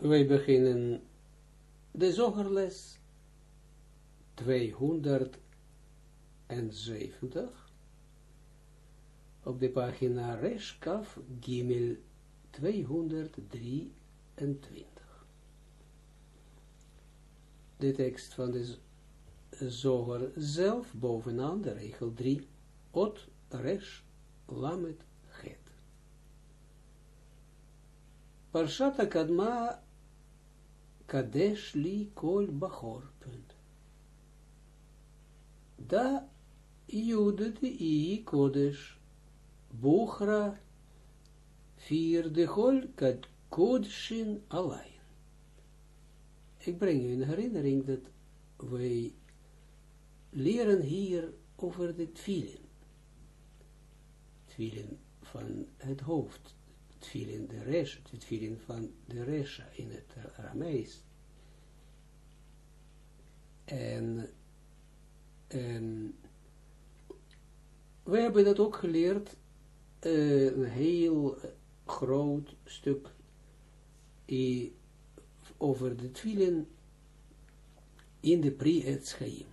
wij beginnen de zogerles 270 op de pagina Reshkaf Gimel 223. De tekst van de zoger zelf bovenaan de regel 3, Ot Resh Lamet Het. Parshata Kadma Kadesh li kol bachor. Da judet i kodesh Bochra vier de hol kad kodshin alleen. Ik breng u in herinnering dat wij leren hier over de tvilin. Tvilin van het hoofd. Tvilin de resh, tvilin van de resha in het Aramees. En, en we hebben dat ook geleerd uh, een heel groot stuk over de twielen in de pre Chaim.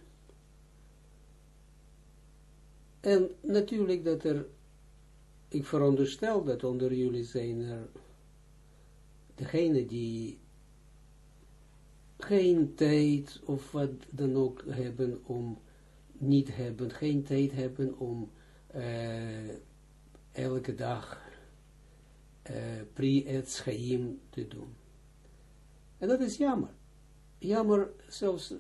En natuurlijk dat er, ik veronderstel dat onder jullie zijn er degene die geen tijd of wat dan ook hebben om, niet hebben, geen tijd hebben om uh, elke dag uh, pri-et te doen. En dat is jammer. Jammer zelfs,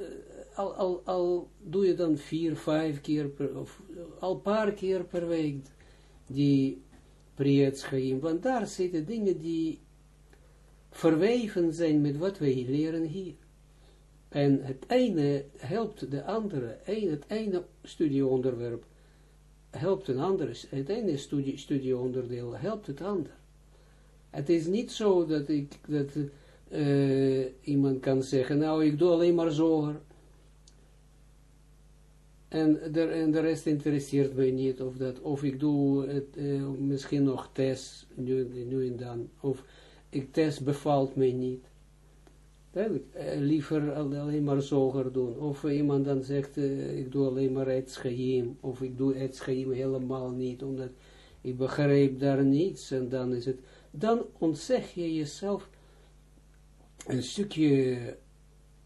uh, al, al, al doe je dan vier, vijf keer per, of al paar keer per week die pri-et want daar zitten dingen die verweven zijn met wat wij leren hier. En het ene helpt de andere, het ene studieonderwerp helpt een ander, het ene studie, studieonderdeel helpt het ander. Het is niet zo dat ik, dat uh, iemand kan zeggen, nou ik doe alleen maar zoger. En de, en de rest interesseert mij niet, of, dat, of ik doe het, uh, misschien nog test, nu en dan, of ik test bevalt mij niet. Duidelijk, uh, liever alleen maar zoger doen. Of iemand dan zegt, uh, ik doe alleen maar het schaim, of ik doe het schaim helemaal niet, omdat ik begrijp daar niets, en dan is het, dan ontzeg je jezelf een stukje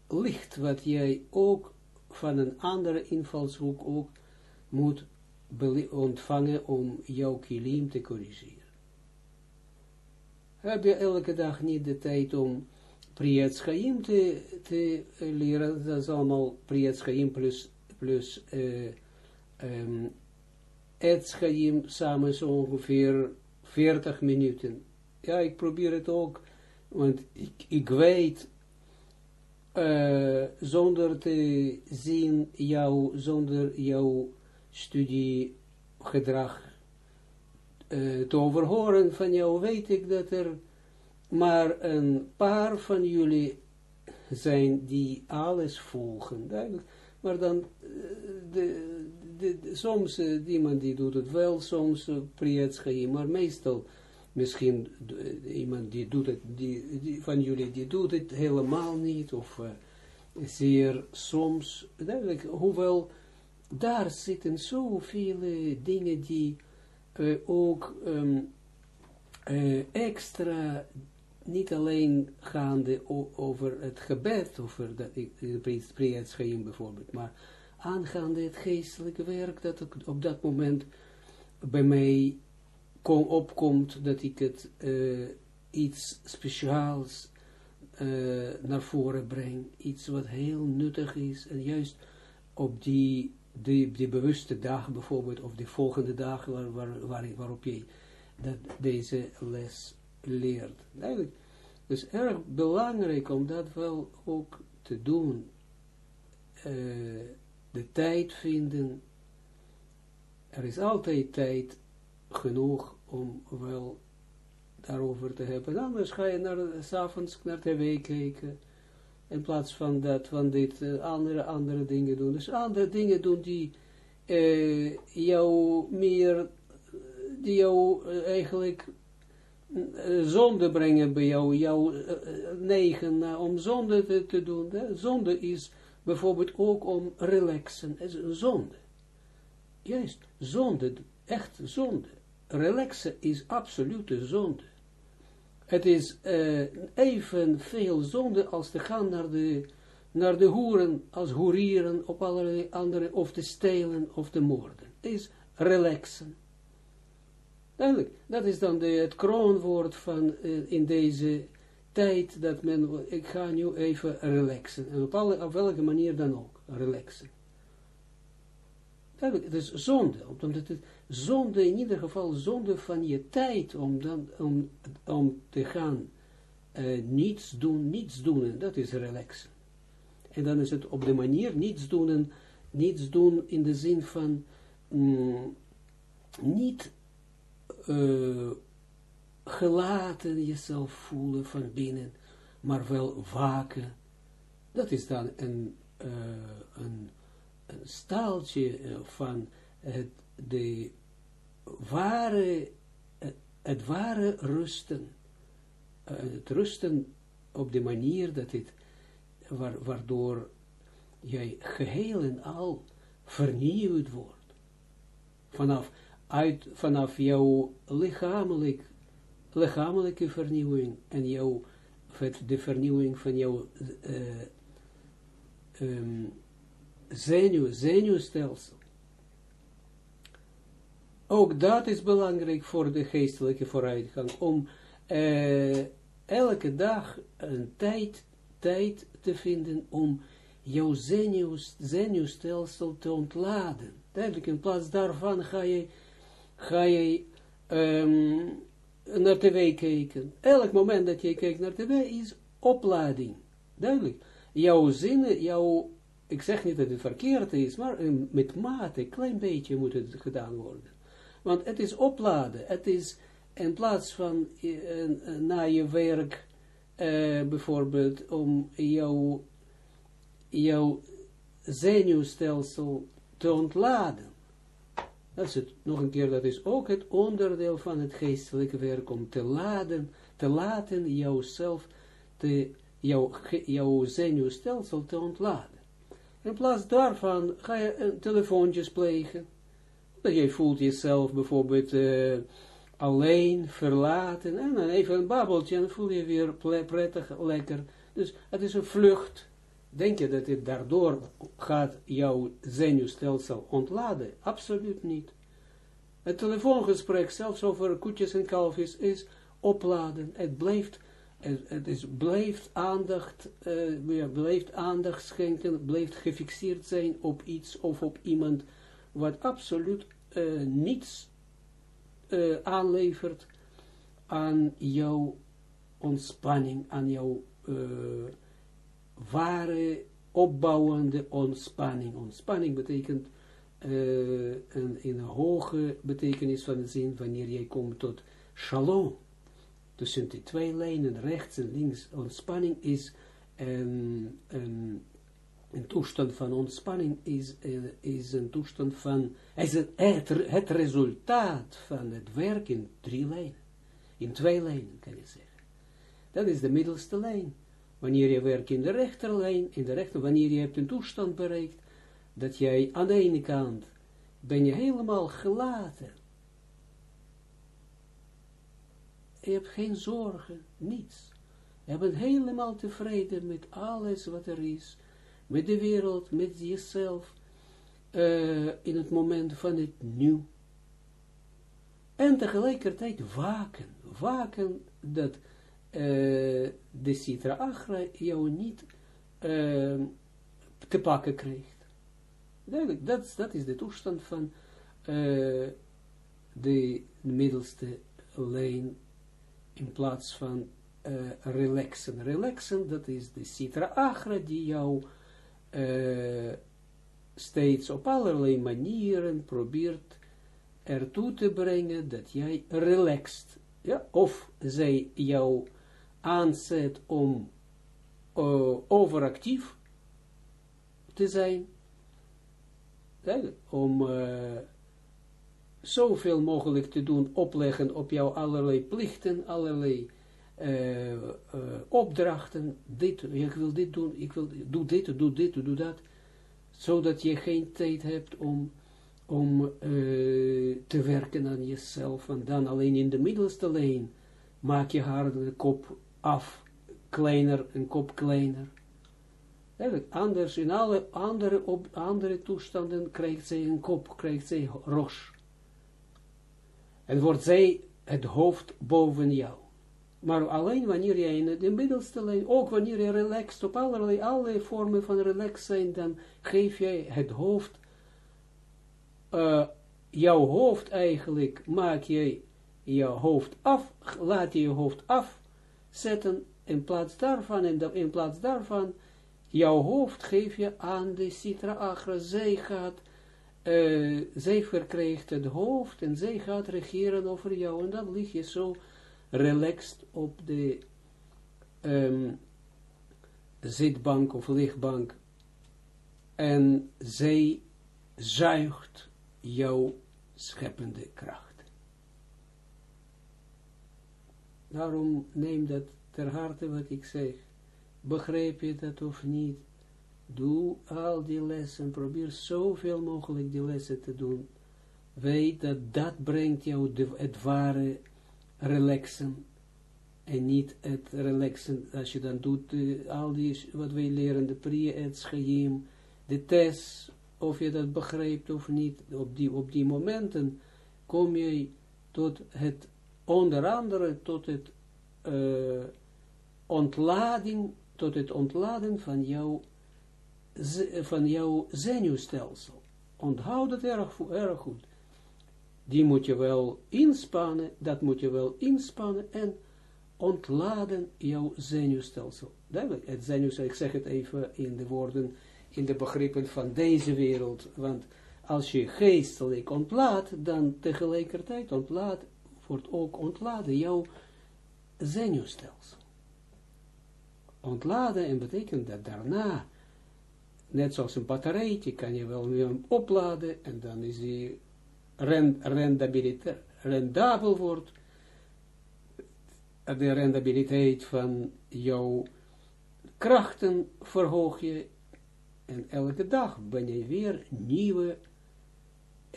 licht, wat jij ook van een andere invalshoek ook moet ontvangen om jouw kilim te corrigeren. Heb je elke dag niet de tijd om Priyat Chaim te, te leren, dat is allemaal Priyat Chaim plus, plus uh, um, samen zo ongeveer 40 minuten. Ja, ik probeer het ook, want ik, ik weet, uh, zonder te zien jou, zonder jouw studiegedrag uh, te overhoren van jou, weet ik dat er maar een paar van jullie zijn die alles volgen, duidelijk. Maar dan, eh, de, de, soms, uh, iemand die doet het wel, soms uh, maar meestal, misschien iemand die doet het, die, die, van jullie die doet het helemaal niet, of zeer soms, duidelijk, hoewel daar zitten zoveel dingen die ook um, extra niet alleen gaande over het gebed, over de priesterschijn bijvoorbeeld, maar aangaande het geestelijke werk dat op dat moment bij mij kom, opkomt, dat ik het uh, iets speciaals uh, naar voren breng, iets wat heel nuttig is, en juist op die, die, bewuste dag bijvoorbeeld, of de volgende dag waar, waar, waar, waarop je dat deze les leert. Eigenlijk, dus erg belangrijk om dat wel ook te doen. Uh, de tijd vinden. Er is altijd tijd genoeg om wel daarover te hebben. Anders ga je naar, s'avonds naar tv kijken. In plaats van dat, van dit, uh, andere, andere dingen doen. Dus andere dingen doen die uh, jou meer, die jou eigenlijk zonde brengen bij jou, jouw negen, om zonde te, te doen. Zonde is bijvoorbeeld ook om relaxen, is een zonde. Juist, zonde, echt zonde. Relaxen is absolute zonde. Het is uh, even veel zonde als te gaan naar de, naar de hoeren, als hoerieren op allerlei andere, of te stelen of te moorden. Het is relaxen. Duidelijk, dat is dan de, het kroonwoord van uh, in deze tijd, dat men, ik ga nu even relaxen. En op, alle, op welke manier dan ook, relaxen. Is zonde, omdat het zonde, in ieder geval zonde van je tijd, om, dan, om, om te gaan uh, niets doen, niets doen, en dat is relaxen. En dan is het op de manier niets doen, en niets doen in de zin van mm, niet uh, gelaten jezelf voelen van binnen, maar wel waken. Dat is dan een, een, een staaltje van het, de ware, het, het ware rusten, uh, het rusten op de manier dat het, wa waardoor jij geheel en al vernieuwd wordt. Vanaf, uit, vanaf jouw lichamelijk, lichamelijke vernieuwing en jouw, de vernieuwing van jouw uh, um, zenuw, zenuwstelsel ook dat is belangrijk voor de geestelijke vooruitgang, om uh, elke dag een tijd, tijd te vinden om jouw zenuws, zenuwstelsel te ontladen. Duidelijk, in plaats daarvan ga je, ga je um, naar tv kijken. Elk moment dat je kijkt naar tv is oplading. Duidelijk. Jouw zinnen, jouw, ik zeg niet dat het verkeerd is, maar met mate, een klein beetje moet het gedaan worden. Want het is opladen. Het is in plaats van uh, na je werk uh, bijvoorbeeld om jouw, jouw zenuwstelsel te ontladen. Dat is het, nog een keer, dat is ook het onderdeel van het geestelijke werk, om te laden, te laten jouzelf, te, jouw, jouw zenuwstelsel te ontladen. In plaats daarvan ga je telefoontjes plegen, dat jij voelt jezelf bijvoorbeeld uh, alleen, verlaten, en dan even een babbeltje, en voel je weer prettig, lekker. Dus het is een vlucht. Denk je dat het daardoor gaat jouw zenuwstelsel ontladen? Absoluut niet. Het telefoongesprek, zelfs over koetjes en kalfjes, is opladen. Het blijft, het, is, blijft aandacht, uh, blijft aandacht schenken, blijft gefixeerd zijn op iets of op iemand, wat absoluut uh, niets uh, aanlevert aan jouw ontspanning, aan jouw ware opbouwende ontspanning. Ontspanning betekent een, in een hoge betekenis van de zin, wanneer jij komt tot shalom. Tussen die twee lijnen, rechts en links, ontspanning is een, een een toestand van ontspanning is, uh, is een toestand van, is het, het, het, resultaat van het werk in drie lijnen. In twee lijnen, kan je zeggen. Dat is de middelste lijn. Wanneer je werkt in de rechterlijn, in de rechter, wanneer je hebt een toestand bereikt, dat jij aan de ene kant ben je helemaal gelaten. Je hebt geen zorgen, niets. Je bent helemaal tevreden met alles wat er is met de wereld, met jezelf, uh, in het moment van het nieuw. En tegelijkertijd waken, waken dat uh, de Sitra Achra jou niet uh, te pakken krijgt. Duidelijk, dat, dat is de toestand van de middelste lijn in plaats van relaxen. Relaxen, dat is de Sitra Achra die jou uh, steeds op allerlei manieren probeert ertoe te brengen dat jij relaxed, ja, of zij jou aanzet om uh, overactief te zijn, om zoveel mogelijk te doen, opleggen op jou allerlei plichten, allerlei uh, uh, opdrachten, dit, ik wil dit doen, ik wil, doe dit, doe dit, doe dat, zodat je geen tijd hebt om, om uh, te werken aan jezelf, en dan alleen in de middelste lijn maak je haar de kop af, kleiner, een kop kleiner. Anders, in alle andere, andere toestanden krijgt zij een kop, krijgt zij roos. En wordt zij het hoofd boven jou. Maar alleen wanneer jij in de middelste lijn, ook wanneer je relaxt op allerlei, allerlei vormen van relax zijn, dan geef jij het hoofd, uh, jouw hoofd eigenlijk, maak jij je hoofd af, laat je je hoofd afzetten, in plaats daarvan, en in plaats daarvan, jouw hoofd geef je aan de Sitra Agra, zij gaat, uh, zij verkrijgt het hoofd, en zij gaat regeren over jou, en dan lig je zo, relaxed op de um, zitbank of lichtbank en zij zuigt jouw scheppende kracht. Daarom neem dat ter harte wat ik zeg. Begrijp je dat of niet? Doe al die lessen, probeer zoveel mogelijk die lessen te doen. Weet dat dat brengt jou het ware relaxen en niet het relaxen, als je dan doet, uh, al die, wat wij leren, de pre-ets, de test, of je dat begrijpt of niet, op die, op die momenten kom je tot het, onder andere, tot het uh, ontlading, tot het ontladen van jouw, van jouw zenuwstelsel. Onthoud het erg, goed die moet je wel inspannen, dat moet je wel inspannen en ontladen jouw zenuwstelsel. Duidelijk, het zenuwstelsel, ik zeg het even in de woorden, in de begrippen van deze wereld, want als je geestelijk ontlaat, dan tegelijkertijd ontlaat, wordt ook ontladen jouw zenuwstelsel. Ontladen en betekent dat daarna, net zoals een batterijtje, kan je wel weer opladen en dan is die rendabel wordt, de rendabiliteit van jouw krachten verhoog je en elke dag ben je weer nieuwe,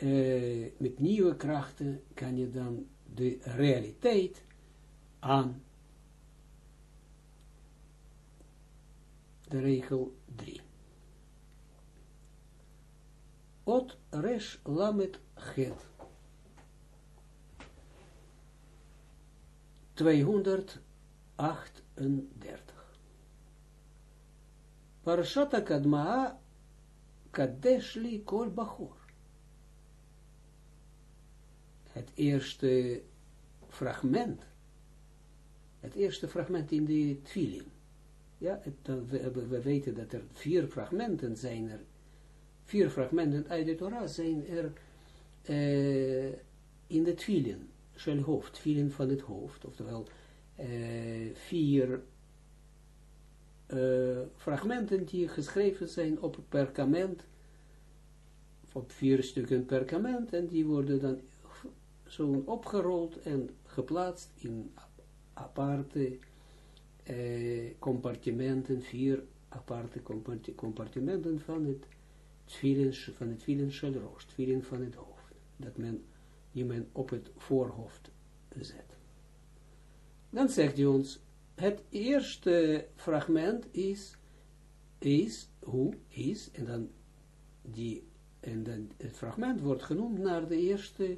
uh, met nieuwe krachten kan je dan de realiteit aan. De regel 3. Ot resh lamet het 238. Parashata Kadmaa Kadeshli Kol Bachor. Het eerste fragment, het eerste fragment in de Twilin. Ja, het, we, we, weten dat er vier fragmenten zijn er, vier fragmenten uit de Torah zijn er uh, in de twillen, shel hoofd, twillen van het hoofd, oftewel uh, vier uh, fragmenten die geschreven zijn op perkament, op vier stukken perkament, en die worden dan zo opgerold en geplaatst in aparte compartimenten, vier aparte compartimenten van het van het twilen shel roos, twilen van het hoofd dat men, die men op het voorhoofd zet. Dan zegt hij ons, het eerste fragment is, is, hoe, is, en dan, die, en dan het fragment wordt genoemd naar de eerste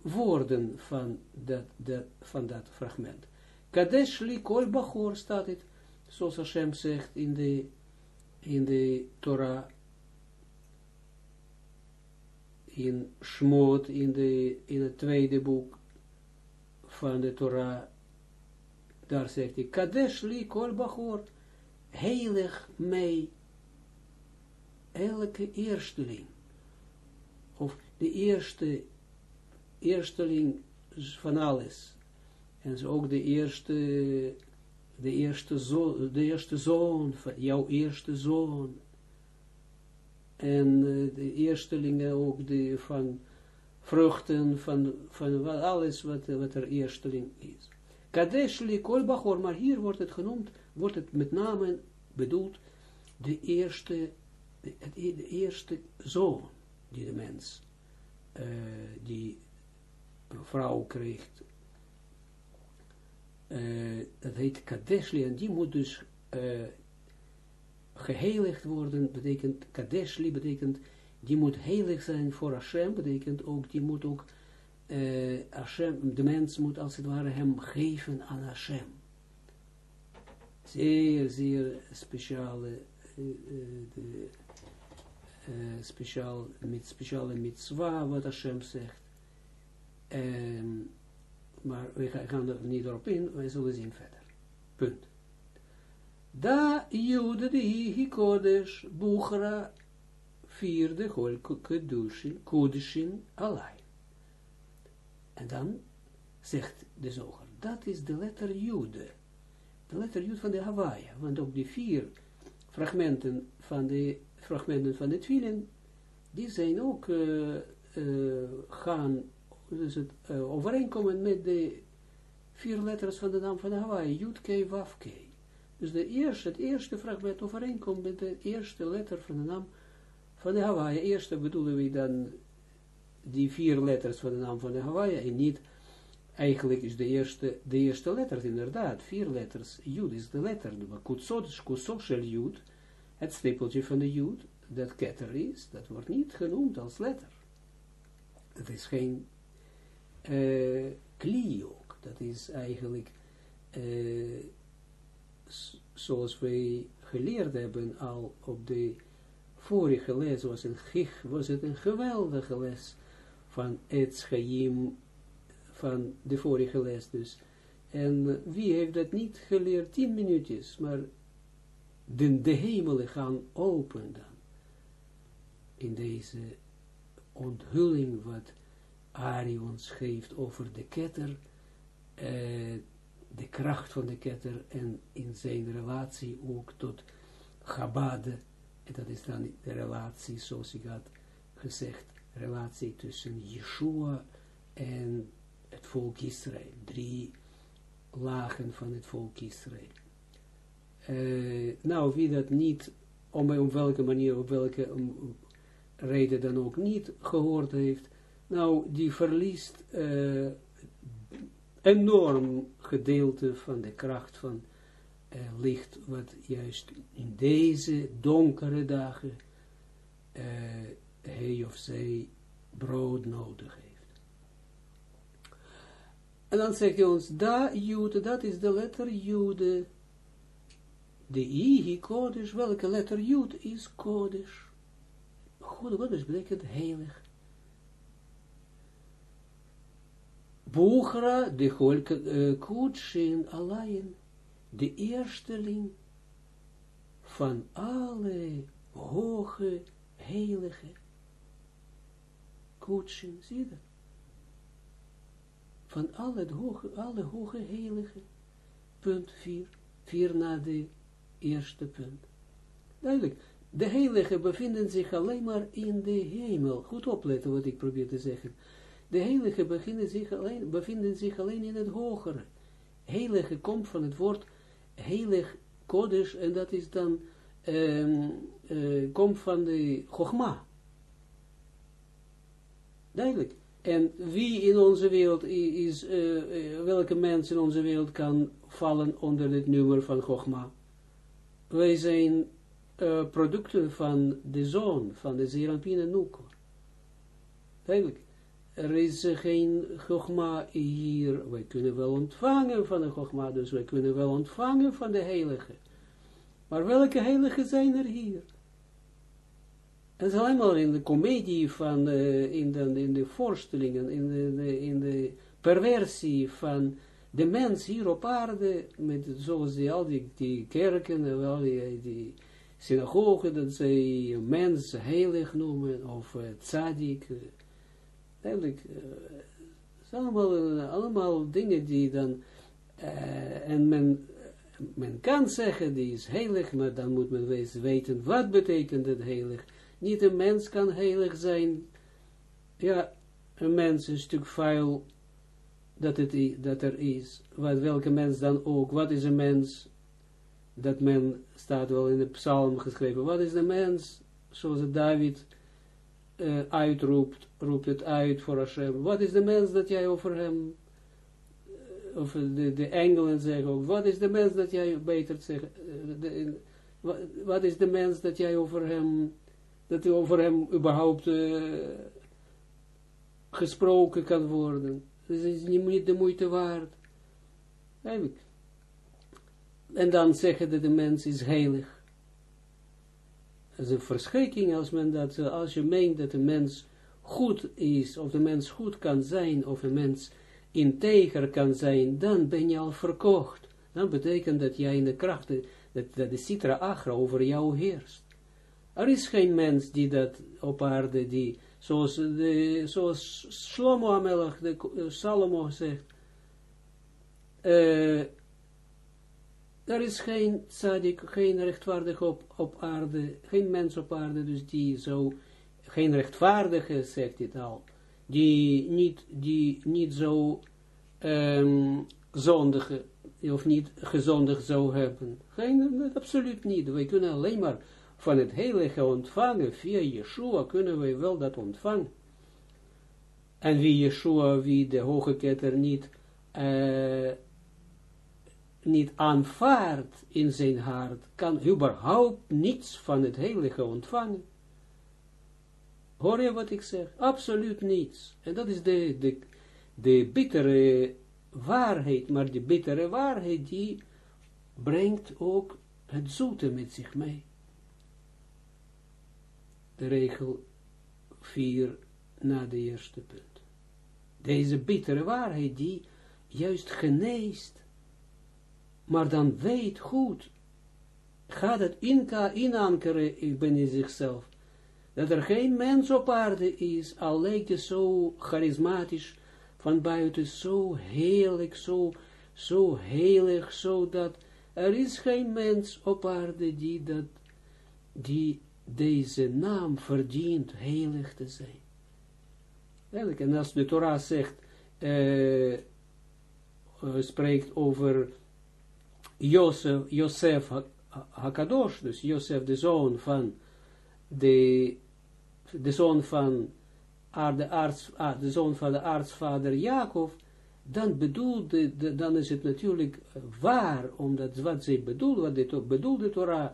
woorden van dat, dat, van dat fragment. Kadesh li kol bachor staat het, zoals Hashem zegt in de, in de Torah in Shmot, in, de, in het tweede boek van de Torah, daar zegt hij, Kadesh li kol bachor, heilig mij, elke eersteling, of de eerste, eersteling van alles, en ook de eerste, de eerste, zo, de eerste zoon, jouw eerste zoon, en uh, de eerstelingen ook de, van, vruchten van, van alles wat, wat er eersteling is. Kadesh li kol bachor, maar hier wordt het genoemd, wordt het met name bedoeld, de eerste, de, de eerste zoon die de mens, uh, die vrouw krijgt. Uh, dat heet Kadeshli, en die moet dus geheiligd worden, betekent, Kadeshli betekent, die moet heilig zijn voor Hashem, betekent ook, die moet ook, uh, Hashem, de mens moet als het ware hem geven aan Hashem. Zeer, zeer speciale, de, speciaal, met speciale mitzwa, wat Hashem zegt. Um, maar we gaan er niet op in, we zullen zien verder. Punt. Da jude de kodesh buchra vierde hol kedushin, kodeshin alai. En dan zegt de zoger, dat is de letter jude. De letter jude van de Hawaii, want ook die vier fragmenten van de fragmenten van de twillen, die zijn ook uh, uh, gaan dus het uh, overeenkomen met de vier letters van de naam van Hawaii, Yud, K, Waf, K. Dus de eerste, het eerste fragment overeenkomt met de eerste letter van de naam van de Hawaii. Eerste bedoelen we dan die vier letters van de naam van de Hawaii en niet, eigenlijk is de eerste, de eerste letter inderdaad, vier letters, Jud is de letter, maar kutsosel Jud, het stipeltje van de Jud, dat ketter is, dat wordt niet genoemd als letter. Het is geen uh, kli ook. Dat is eigenlijk, uh, zoals wij geleerd hebben al op de vorige les, was, een, was het een geweldige les van het Chaim, van de vorige les dus. En wie heeft dat niet geleerd? Tien minuutjes, maar de, de hemelen gaan open dan. In deze onthulling wat Ari ons geeft over de ketter, uh, de kracht van de ketter en in zijn relatie ook tot Chabade, en dat is dan de relatie, zoals ik had gezegd, relatie tussen Yeshua en het volk Israël. Drie lagen van het volk Israël. Uh, nou, wie dat niet, om, welke manier, op welke um, reden dan ook niet gehoord heeft, nou, die verliest uh, enorm gedeelte van de kracht van uh, licht, wat juist in deze donkere dagen uh, hij of zij brood nodig heeft. En dan zegt hij ons, da jude, dat is de letter jude. De i, kodesh, welke letter jude is kodesh? God, kodesh betekent heilig. Boegra, de holke uh, alain, de eersteling van alle hoge, heilige kutshin, zie je dat? Van alle hoge, alle hoge, heilige, punt 4, 4 na de eerste punt. Duidelijk, de heilige bevinden zich alleen maar in de hemel. Goed opletten wat ik probeer te zeggen. De heilige bevinden zich alleen, bevinden zich alleen in het hogere. Heilige komt van het woord heilig kodesh, en dat is dan, um, komt van de chogma. Duidelijk. En wie in onze wereld is, uh, uh, welke mens in onze wereld kan vallen onder het nummer van chogma? Wij zijn producten van de zoon, van de Zerampine Nuko. Duidelijk er is geen gogma hier. Wij kunnen wel ontvangen van de gogma, dus wij kunnen wel ontvangen van de heilige. Maar welke heiligen zijn er hier? Het is alleen maar in de komedie van, uh, in, de, in de voorstellingen, in de, in de perversie van de mens hier op aarde, met zoals die, al die, die kerken, en al die, die synagogen, dat zij mens heilig noemen, of uh, Uh, het zijn allemaal, uh, allemaal dingen die dan, uh, en men, men kan zeggen, die is heilig, maar dan moet men weten, wat betekent het heilig. Niet een mens kan heilig zijn, ja, een mens een stuk vuil dat, het, dat er is, wat, welke mens dan ook, wat is een mens, dat men, staat wel in de psalm geschreven, wat is de mens, zoals David uitroept, roept het uit voor Hashem, wat is de mens dat jij over hem, uh, of de, de engelen zeggen ook, wat is de mens dat jij beter zegt, de, wat, is de mens dat jij over hem, dat over hem überhaupt gesproken kan worden. Dus het is niet de moeite waard. Eigenlijk. En dan zeggen dat de mens is heilig. Dat is een verschrikking als men dat, als je meent dat de mens goed is, of de mens goed kan zijn, of een mens integer kan zijn, dan ben je al verkocht. Dan betekent dat jij in de krachten, dat, de citra agra over jou heerst. Er is geen mens die dat op aarde, die zoals, de, zoals Shlomo Amelach, de uh, Salomo zegt, uh, er is geen tzadik, geen rechtvaardige op, op aarde, geen mens op aarde, dus die zo, geen rechtvaardige, zegt dit al, die niet, die niet zo um, of niet gezondig zou hebben. Geen, absoluut niet. Wij kunnen alleen maar van het heilige ontvangen, via Yeshua kunnen wij wel dat ontvangen. En wie Yeshua, wie de hoge ketter niet, uh, niet aanvaardt in zijn hart, kan überhaupt niets van het heilige ontvangen. Hoor je wat ik zeg? Absoluut niets. En dat is de, de, de bittere waarheid, maar die bittere waarheid die brengt ook het zoete met zich mee de regel 4 na de eerste punt. Deze bittere waarheid die juist geneest, maar dan weet goed, gaat het inankeren binnen zichzelf, dat er geen mens op aarde is, al lijkt zo charismatisch van buiten, zo heerlijk, zo, zo heilig, zo dat er is geen mens op aarde die dat, die deze naam verdient heilig te zijn. En als de Torah zegt, uh, spreekt over Jozef Hakadosh, dus Jozef de zoon van de, de zoon van de, arts, ah, de zoon van de artsvader Jacob, dan bedoelde, dan is het natuurlijk waar, omdat wat zij bedoelde, wat de, bedoelde Torah,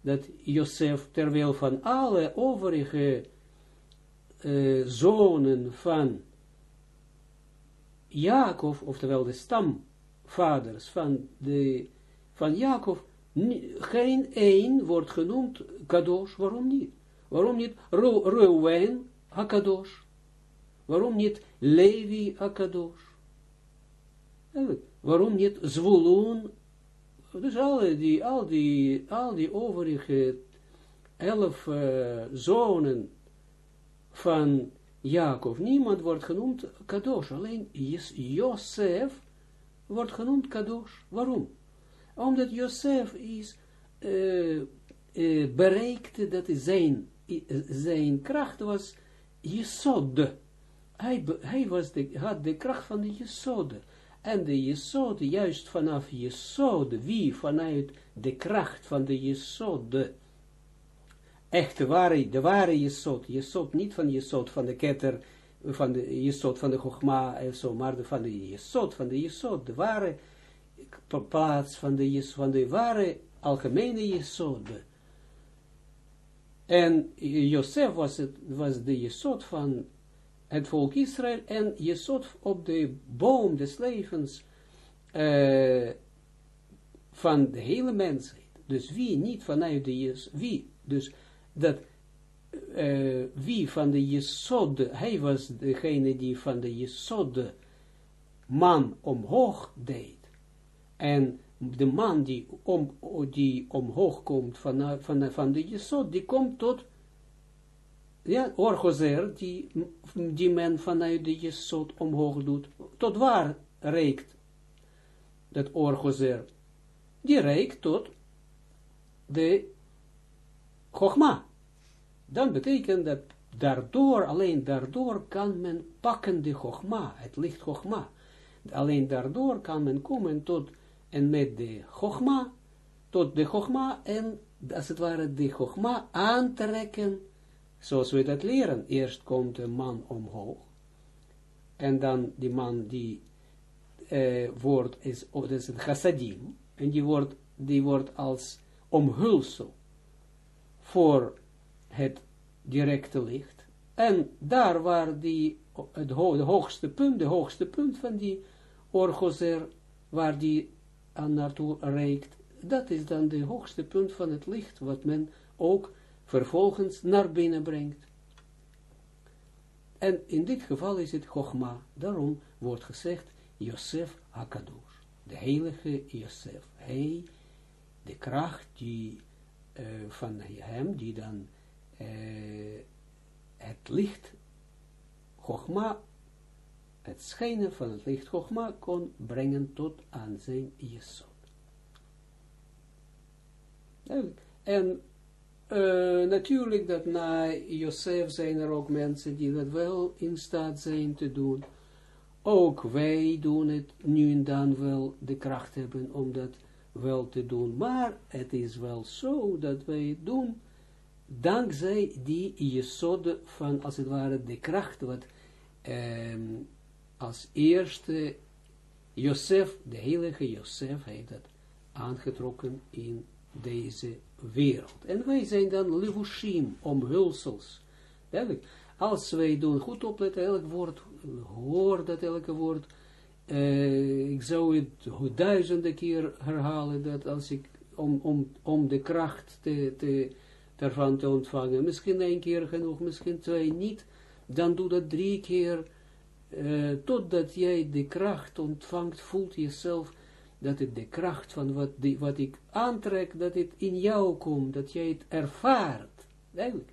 dat Josef, terwijl van alle overige uh, zonen van Jacob, oftewel de stamvaders van, de, van Jacob, geen één wordt genoemd Kadosh. Waarom niet? Waarom niet Reuven HaKadosh? Waarom niet Levi HaKadosh? Waarom niet Zvulun dus al die, al die, al die overige elf zonen van Jacob, niemand wordt genoemd Kadosh, alleen Josef wordt genoemd Kadosh. Waarom? Omdat Josef is, uh, bereikte dat zijn, zijn kracht was Jesod. Hij, hij was de, had de kracht van de Jesod. En de Jesod, juist vanaf Jesod, wie vanuit de kracht van de Jesod, de echte ware, de ware Jesod, Jesod, niet van Jesod van de ketter, van de Jesod van de Chogma en zo, maar de, van de Jesod, van de Jesod, de ware plaats van de, van de ware algemene Jesod. En Josef was, het, was de Jesod van het volk Israël en je zot op de boom des levens uh, van de hele mensheid. Dus wie niet vanuit de Jes, wie, dus dat, uh, wie van de Jesod, hij was degene die van de Jesod man omhoog deed. En de man die, om, die omhoog komt van, van, van de Jesod, die komt tot ja, orgozer, die, die men vanuit de jesot omhoog doet, tot waar reikt dat orgozer? Die reikt tot de chogma. Dan betekent dat daardoor, alleen daardoor kan men pakken de Chogma, het licht Chogma. Alleen daardoor kan men komen tot, en met de Chogma, tot de Chogma, en als het ware de Chogma aantrekken, zoals we dat leren. Eerst komt een man omhoog, en dan die man die uh, wordt, is, oh, dat is een chassadim, en die wordt, die wordt als omhulsel voor het directe licht. En daar waar die, het hoogste punt, de hoogste punt van die orgozer, waar die aan naartoe reikt, dat is dan de hoogste punt van het licht, wat men ook vervolgens naar binnen brengt. En in dit geval is het Chogma, daarom wordt gezegd, Josef Hakadosh, de heilige Josef, hij, de kracht die uh, van hem, die dan uh, het licht, Chogma, het schijnen van het licht Chogma kon brengen tot aan zijn Jesod. En uh, natuurlijk dat na Josef zijn er ook mensen die dat wel in staat zijn te doen. Ook wij doen het nu en dan wel de kracht hebben om dat wel te doen. Maar het is wel zo dat wij het doen dankzij die jesode van, als het ware, de kracht wat um, als eerste Josef, de heilige Josef, heeft dat aangetrokken in deze wereld. En wij zijn dan levushim, omhulsels. Duidelijk. Als wij doen, goed opletten, elk woord, hoor dat elke woord, uh, ik zou het duizenden keer herhalen, dat als ik, om, om, om de kracht te, te, daarvan te ontvangen, misschien één keer genoeg, misschien twee niet, dan doe dat drie keer, uh, totdat jij de kracht ontvangt, voelt jezelf, dat het de kracht van wat, die, wat ik aantrek, dat het in jou komt, dat jij het ervaart. Eigenlijk.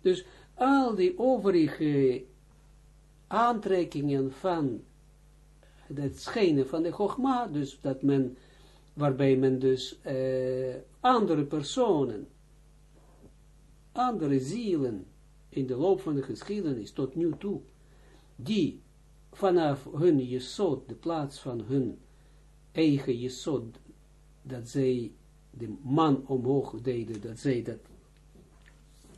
Dus al die overige aantrekkingen van het schijnen van de Chogma, dus dat men, waarbij men dus uh, andere personen, andere zielen in de loop van de geschiedenis tot nu toe, die vanaf hun jesot, de plaats van hun eigen jesot, dat zij de man omhoog deden, dat zij dat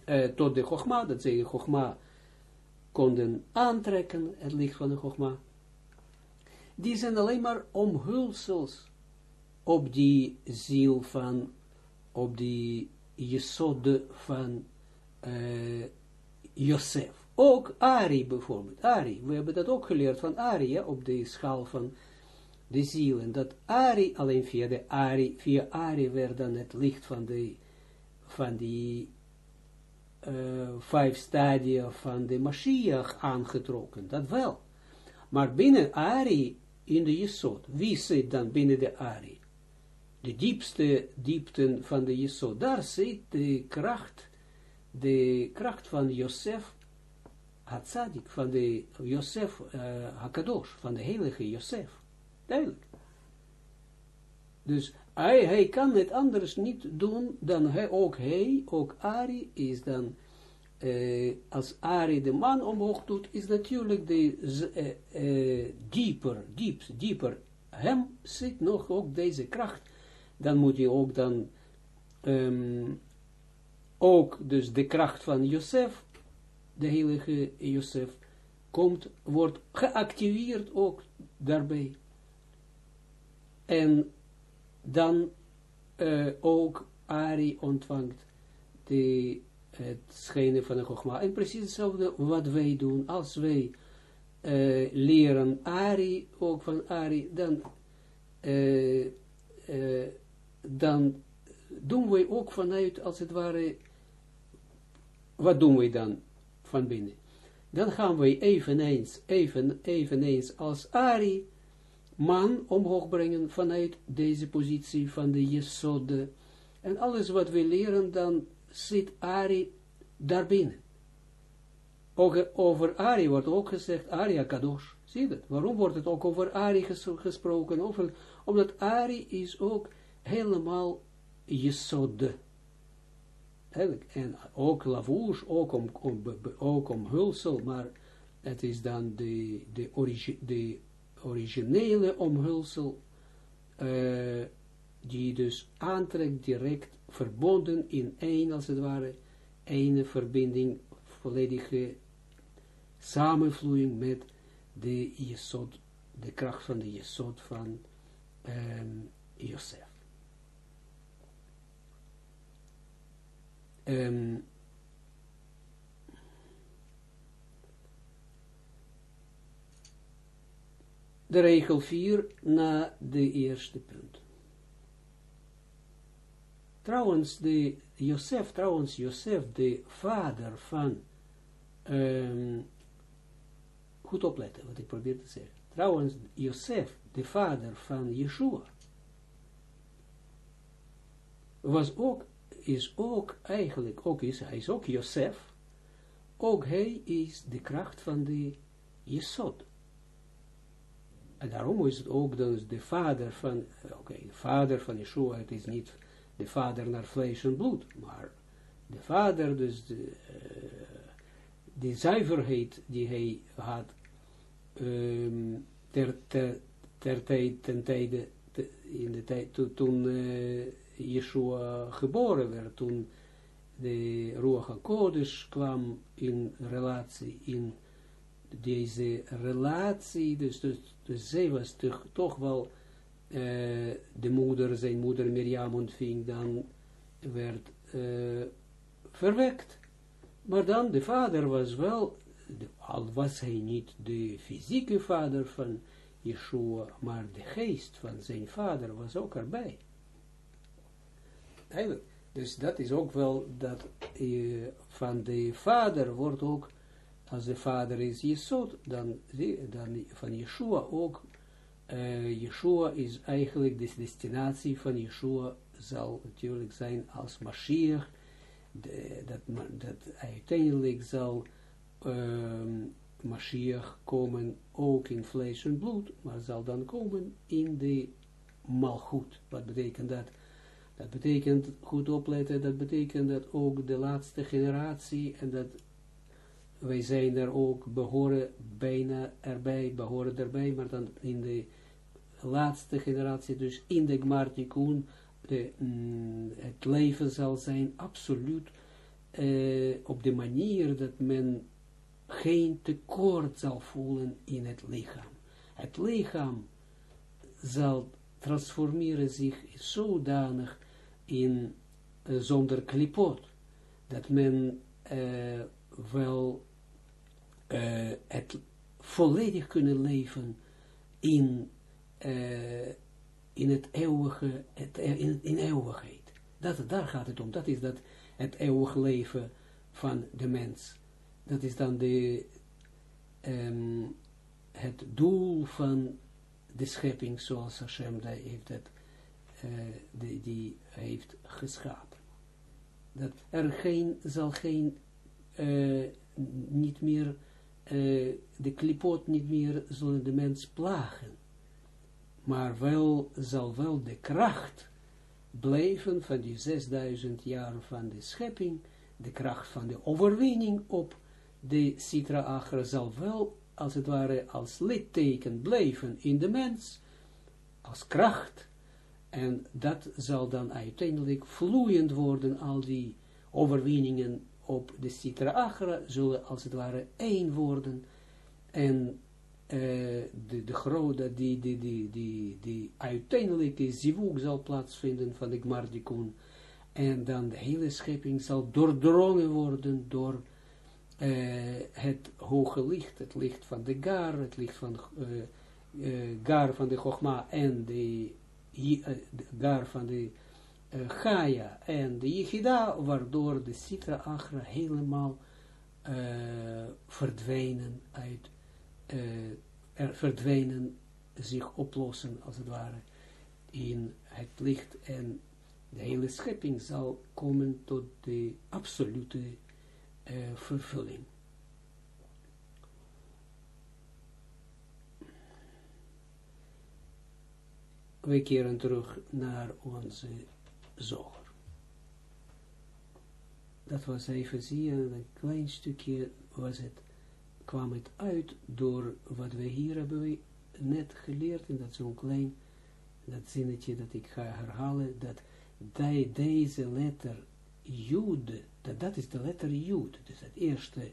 uh, tot de Chogma, dat zij de Chogma konden aantrekken, het licht van de Chogma, die zijn alleen maar omhulsels op die ziel van, op die jesode van uh, Josef. Ook Ari bijvoorbeeld, Ari, we hebben dat ook geleerd van Ari, ja, op de schaal van de ziel, en dat Ari, alleen via de Ari, via Ari werd dan het licht van de, van die uh, vijf stadia van de Mashiach aangetrokken, dat wel. Maar binnen Ari, in de Jesod, wie zit dan binnen de Ari? De diepste diepten van de Jesod, daar zit de kracht, de kracht van Josef Hatzadik, van de Josef Hakadosh, van de heilige Josef. Duidelijk. Dus hij, kan het anders niet doen dan hij, ook hij, ook Ari is dan, uh, als Ari de man omhoog doet, is natuurlijk de uh, uh, dieper, diep, dieper. Hem zit nog ook deze kracht. Dan moet je ook dan, um, ook dus de kracht van Josef, de heilige Josef, komt, wordt geactiveerd ook daarbij. En dan uh, ook Ari ontvangt de, het schijnen van de Chogma. En precies hetzelfde wat wij doen. Als wij uh, leren Ari, ook van Ari, dan, uh, dan doen wij ook vanuit, als het ware, wat doen wij dan Dan gaan wij eveneens, even, eveneens als Ari, man omhoog brengen vanuit deze positie van de Jesode. En alles wat we leren, dan zit Ari daarbinnen. Over, Ari wordt ook gezegd, Ari Kadosh. Zie je dat? Waarom wordt het ook over Ari gesproken? Omdat Ari is ook helemaal Jesode. En ook lavouche, ook om, om, ook om hulsel, maar het is dan de, de, de originele omhulsel, uh, die dus aantrekt direct verbonden in één, als het ware, ene verbinding, volledige samenvloeiing met de de kracht van de jesod van um. Um, de regel 4 na de eerste punt. Trouwens, de Josef, trouwens, Josef, de vader van, um, goed opletten wat ik probeer te zeggen. Trouwens, Josef, de vader van Yeshua, was ook, is ook eigenlijk, ook is, hij is ook Josef, ook hij is de kracht van de Jesod. En daarom is het ook dus de vader van, oké, okay, de vader van Yeshua, het is niet de vader naar vlees en bloed, maar de vader, dus de, uh, de zuiverheid die hij had, um, ter, ter, tijd, ten in de tijd, to, toen uh, Yeshua geboren werd, toen de Ruach HaKodesh kwam in relatie, in deze relatie, dus, dus, dus zij was toch, wel uh, de moeder, zijn moeder Miriam ontving, dan werd uh, verwekt. Maar dan de vader was wel, al was hij niet de fysieke vader van Yeshua, maar de geest van zijn vader was ook erbij. Dus dat is ook wel dat uh, van de vader wordt ook, als de vader is Jesod, dan, dan van Yeshua ook uh, Yeshua is eigenlijk de destinatie van Yeshua zal natuurlijk zijn als Mashiach, dat, dat uiteindelijk zal um, Mashiach komen ook in vlees en bloed, maar zal dan komen in de malgoed. Wat betekent dat? Dat betekent, goed opletten, dat betekent dat ook de laatste generatie, en dat wij zijn er ook, behoren bijna erbij, behoren erbij, maar dan in de laatste generatie, dus in de Gmartikun, de, mm, het leven zal zijn absoluut uh, op de manier dat men geen tekort zal voelen in het lichaam. Het lichaam zal transformeren zich zodanig in uh, zonder klipot, dat men uh, wel het volledig kunnen leven in in het eeuwige, het, in, in eeuwigheid. Dat, daar gaat het om. Dat is dat het eeuwige leven van de mens. Dat is dan de, um, het doel van de schepping zoals Hashem heeft het, uh, die, heeft geschapen. Dat er geen, zal geen, uh, niet meer, uh, de klipot niet meer zullen de mens plagen maar wel, zal wel de kracht blijven van die 6000 jaar van de schepping, de kracht van de overwinning op de Sitra Achra zal wel, als het ware, als litteken blijven in de mens, als kracht, en dat zal dan uiteindelijk vloeiend worden, al die overwinningen op de Sitra Achra, zullen als het ware één worden, en uh, de, de grote, die, die, die, die, die uiteindelijke zal plaatsvinden van de Gmardikun. En dan de hele schepping zal doordrongen worden door uh, het hoge licht, het licht van de Gar, het licht van uh, Gar van de Chogma en de, de Gar van de Gaia en de Yichida, waardoor de Sitra Achra helemaal verdwijnen uit uh, er verdwijnen, zich oplossen, als het ware, in het licht en de hele schepping zal komen tot de absolute uh, vervulling. We keren terug naar onze zoger. dat was even, zie je, een klein stukje was het, kwam het uit door wat we hier hebben net geleerd, in dat zo'n klein, dat zinnetje dat ik ga herhalen, dat die, deze letter Jud, dat, dat is de letter Jud, dus het eerste,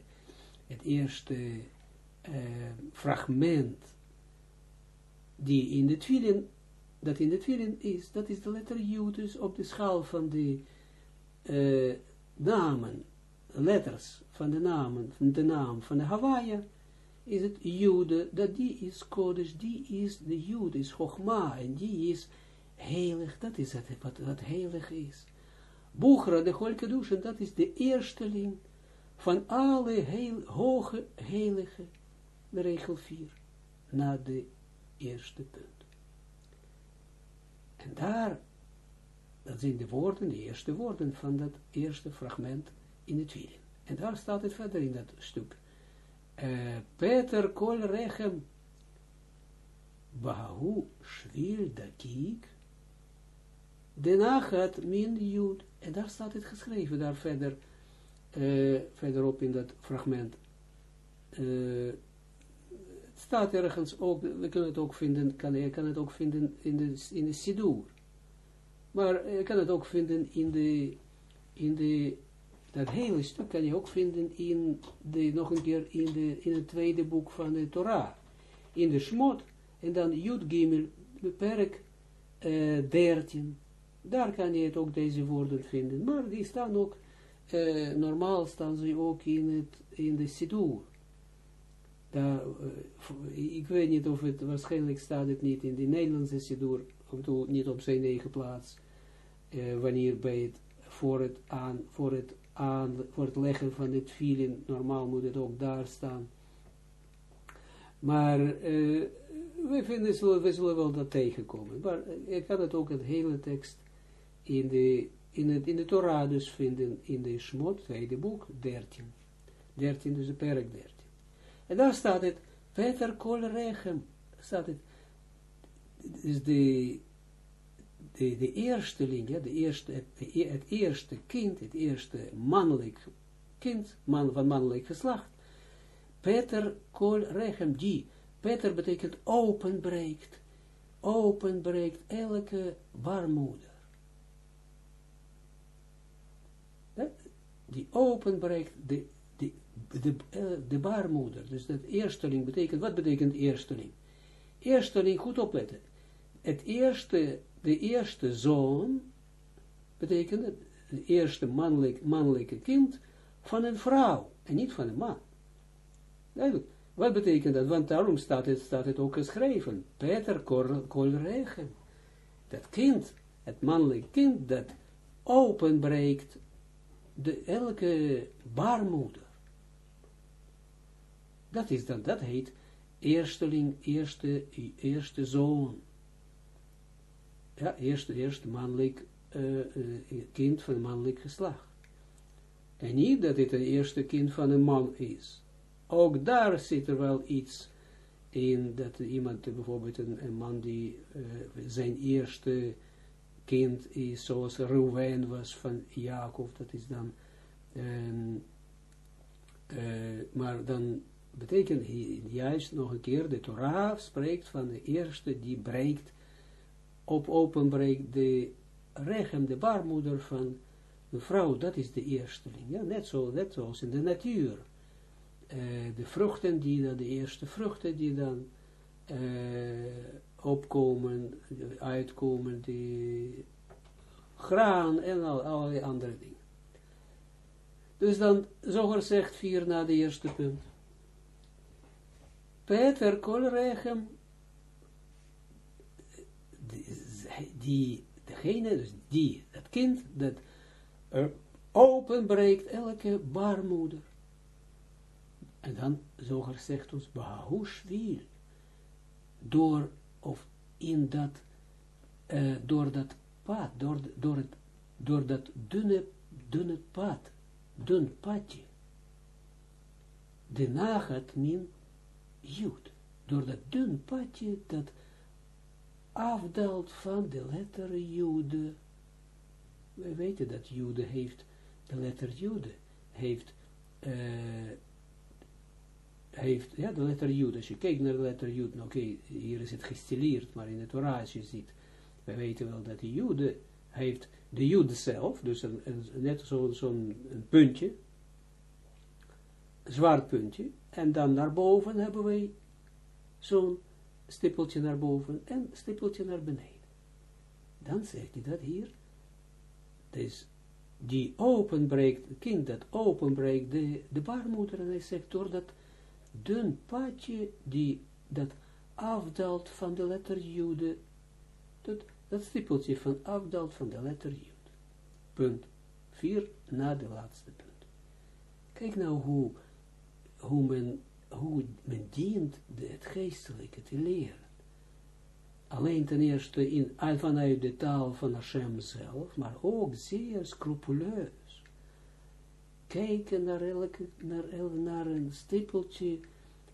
het eerste uh, fragment die in de tweede, dat in de tweede is, dat is de letter Jud, dus op de schaal van de uh, namen, letters van de namen, van de naam van de Hawaii, is het Jude, dat die is Kodesh, die is, de Jude is Chogma, en die is heilig, dat is het, wat, wat heilig is. Boegra, de Holkedus, en dat is de eersteling van alle hoge heilige, regel 4, na de eerste punt. En daar, dat zijn de woorden, de eerste woorden van dat eerste fragment in het tweede. En daar staat het verder in dat stuk. Uh, Peter kol rechem, bahu shvil dakik, nachat min jud. En daar staat het geschreven, daar verder, uh, verderop in dat fragment. Het staat ergens ook, we kunnen het ook vinden, kan, je kan het ook vinden in de, in de Sidur. Maar je kan het ook vinden in de, in de, dat hele stuk kan je ook vinden in de, nog een keer in, de, in het tweede boek van de Torah. In de Shmot, en dan Yud Gimel, beperk uh, 13. Daar kan je het ook deze woorden vinden. Maar die staan ook, uh, normaal staan ze ook in, het, in de Sidur. Daar, uh, ik weet niet of het, waarschijnlijk staat het niet in de Nederlandse Sidur, niet op zijn eigen plaats, uh, wanneer bij het, voor het aan, voor het aan, voor het leggen van het vielen, normaal moet het ook daar staan. Maar uh, we vinden, we zullen wel dat tegenkomen. Maar ik kan het ook het hele tekst in de, in het, in de Torah dus vinden, in de Shmot, tweede boek, 13. 13, dus de perk 13. En daar staat het, Peter kol rechem, staat het, is de, de, de eersteling, de eerste, het, het eerste kind, het eerste mannelijk kind, man van mannelijk geslacht, Peter kol rechem, die, Peter betekent openbreekt, openbreekt elke baarmoeder. Die openbreekt de, de, de, de baarmoeder. Dus dat eersteling betekent, wat betekent eersteling? Eersteling, goed opletten. Het eerste de eerste zoon betekent het eerste mannelijk, mannelijke kind van een vrouw en niet van een man. Wat betekent dat? Want daarom staat het, staat het ook geschreven. Peter Kolregen. Dat kind, het mannelijke kind, dat openbreekt de, elke baarmoeder. Dat is dan, dat heet eersteling, eerste, eerste zoon ja, eerst, eerst mannelijk uh, uh, kind van een mannelijk geslacht. En niet dat het een eerste kind van een man is. Ook daar zit er wel iets in, dat iemand, bijvoorbeeld een, man die uh, zijn eerste kind is, zoals Ruwen was van Jacob, dat is dan, um, maar dan betekent juist nog een keer, de Torah spreekt van de eerste die breekt op openbreekt de rechem, de baarmoeder van de vrouw, dat is de eersteling. Ja, net, zo, net zoals in de natuur. Uh, de vruchten die dan, de eerste vruchten die dan uh, opkomen, uitkomen, die graan en al, allerlei andere dingen. Dus dan, zoger zegt vier na de eerste punt. Peter kolrechem die, degene, dus die, dat kind, dat er openbreekt elke baarmoeder. En dan, zoger zegt ons, wil door, of in dat, uh, door dat pad, door, door, het, door dat dunne, dunne pad, dun padje, de nagat min jut, door dat dun padje, dat afdaalt van de letter Jude. We weten dat Jude heeft de letter Jude heeft, uh, heeft, ja, de letter Jude, als je kijkt naar de letter Jude, nou, oké, hier is het gestileerd, maar in het Torah, je ziet, we weten wel dat de Jude heeft, de Jude zelf, dus een, een, net zo'n zo puntje, zwart puntje, en dan naar boven hebben wij zo'n stippeltje naar boven en stippeltje naar beneden. Dan zegt hij dat hier, dus die openbreekt, het kind dat openbreekt de, de baarmoeder, en hij zegt door dat dun padje, die, dat afdaalt van de letter Jude, dat, dat stippeltje van afdaalt van de letter Jude. Punt 4 na de laatste punt. Kijk nou hoe, hoe, men, hoe men dient het geestelijke te leren. Alleen ten eerste in, vanuit de taal van Hashem zelf, maar ook zeer scrupuleus. Kijken naar, elke, naar, naar een stippeltje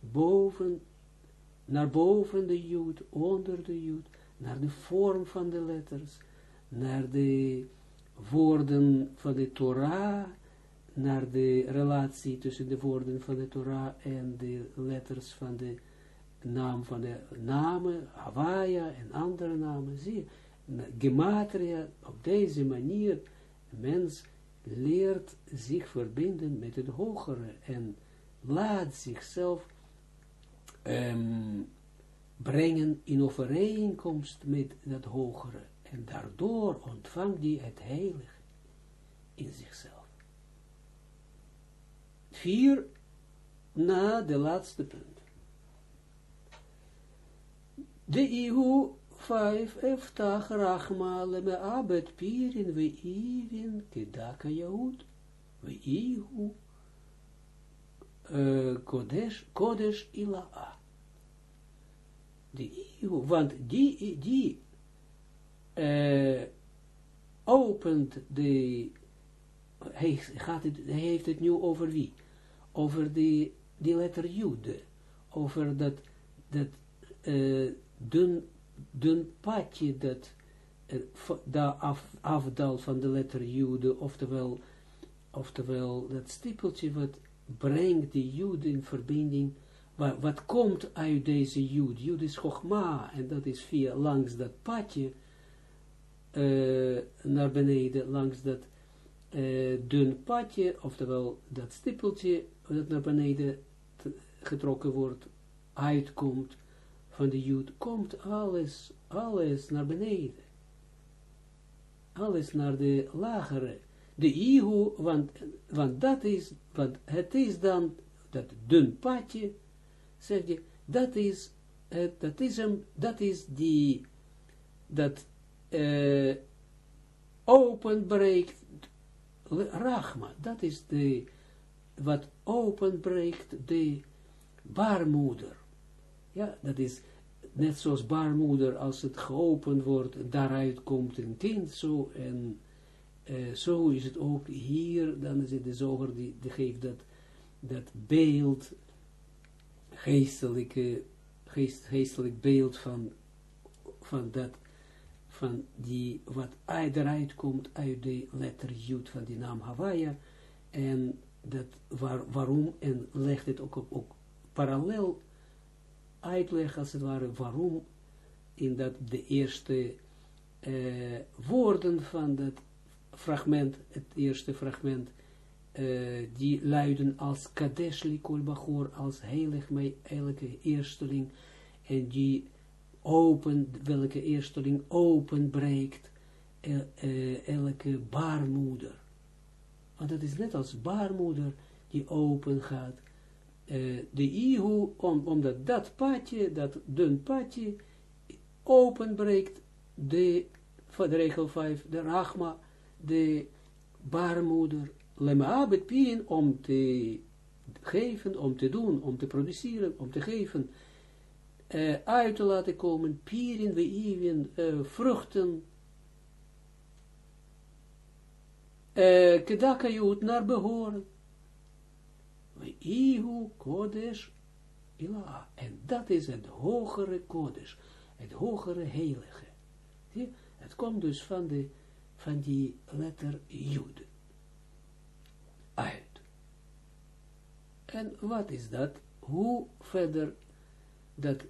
boven, naar boven de jood, onder de jood, naar de vorm van de letters, naar de woorden van de Torah, naar de relatie tussen de woorden van de Torah en de letters van de naam van de namen, Hawaii en andere namen, zie je, gematria, op deze manier, mens leert zich verbinden met het hogere en laat zichzelf um, brengen in overeenkomst met dat hogere. En daardoor ontvangt hij het heilige in zichzelf. Vier, na de laatste punt. De ihu vijf eftach rachma leme abet pirin we ivin kedaka jaud we ihu uh, kodesh, kodesh ila'a. De ihu, want die, die uh, opent de, hij, gaat het, hij heeft het nu over wie? Over die, die letter Jude, over dat, dat uh, dun, dun padje dat uh, daar af, afdaalt van de letter Jude, oftewel, oftewel dat stippeltje wat brengt die Jude in verbinding, wat, wat komt uit deze Jude? Jude is Chogma, en dat is via langs dat padje, uh, naar beneden, langs dat dun padje, oftewel dat stippeltje, dat naar beneden getrokken wordt, uitkomt, van de Jood, komt alles, alles naar beneden. Alles naar de lagere. De Ihu, want, want dat is, want het is dan, dat dun padje, zeg je, dat is, het, dat is hem, dat is die, dat uh, openbreekt, Rachma, dat is de, wat openbreekt de baarmoeder. Ja, dat is net zoals baarmoeder, als het geopend wordt, daaruit komt een kind, zo, en uh, zo is het ook hier, dan is het de zoger die, die geeft dat, dat beeld, geestelijke, geest, geestelijk beeld van, van dat, van die, wat eruit komt uit de letter Jud van die naam Hawaii, en dat, waar, waarom, en legt het ook, ook parallel uitleg, als het ware, waarom in dat de eerste uh, woorden van dat fragment, het eerste fragment, uh, die luiden als Kadesh Likol als heilig mij elke eersteling, en die open, welke eersteling openbreekt uh, uh, elke baarmoeder. Want het is net als baarmoeder die open gaat, uh, de ihu, om, omdat dat padje, dat dun padje, openbreekt de, van de regel 5, de rachma, de baarmoeder, lema pien, om te geven, om te doen, om te produceren, om te geven, uh, uit te laten komen, pieren, we even, uh, vruchten, uh, kedakayut naar behoren, Ihu Kodesh Ila. En dat is het hogere Kodesh, het hogere heilige. Het komt dus van, de, van die letter Jude. En wat is dat? Hoe verder dat uh,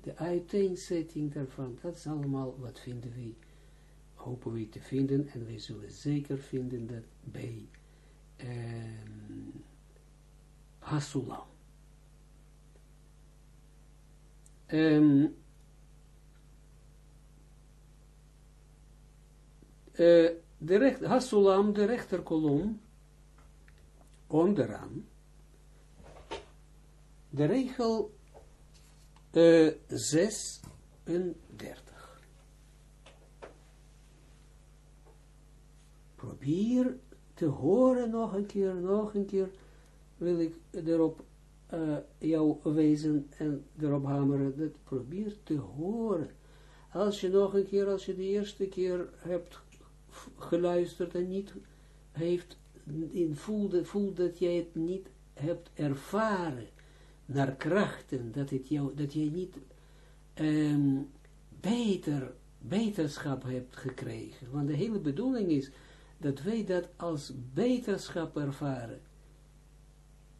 de uiteenzetting daarvan, dat is allemaal wat vinden we, hopen we te vinden, en we zullen zeker vinden dat bij um, Hasulam. Um, uh, de recht, Hasulam, de rechterkolom, onderaan, de regel uh, 36. Probeer te horen nog een keer, nog een keer, wil ik erop uh, jou wezen en erop hameren, dat probeer te horen. Als je nog een keer, als je de eerste keer hebt geluisterd en niet heeft, in, voelde, voelt dat jij het niet hebt ervaren naar krachten, dat, het jou, dat je niet um, beter, beterschap hebt gekregen. Want de hele bedoeling is dat wij dat als beterschap ervaren.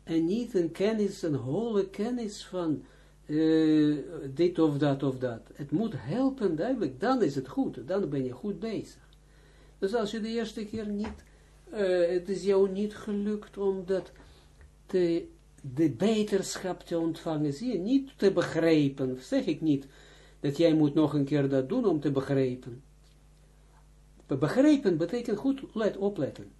En niet een kennis, een holle kennis van uh, dit of dat of dat. Het moet helpen, duidelijk, dan is het goed. Dan ben je goed bezig. Dus als je de eerste keer niet, uh, het is jou niet gelukt om dat de beterschap te ontvangen, zie je, niet te begrijpen, zeg ik niet, dat jij moet nog een keer dat doen om te begrijpen. Begrijpen betekent goed let, opletten.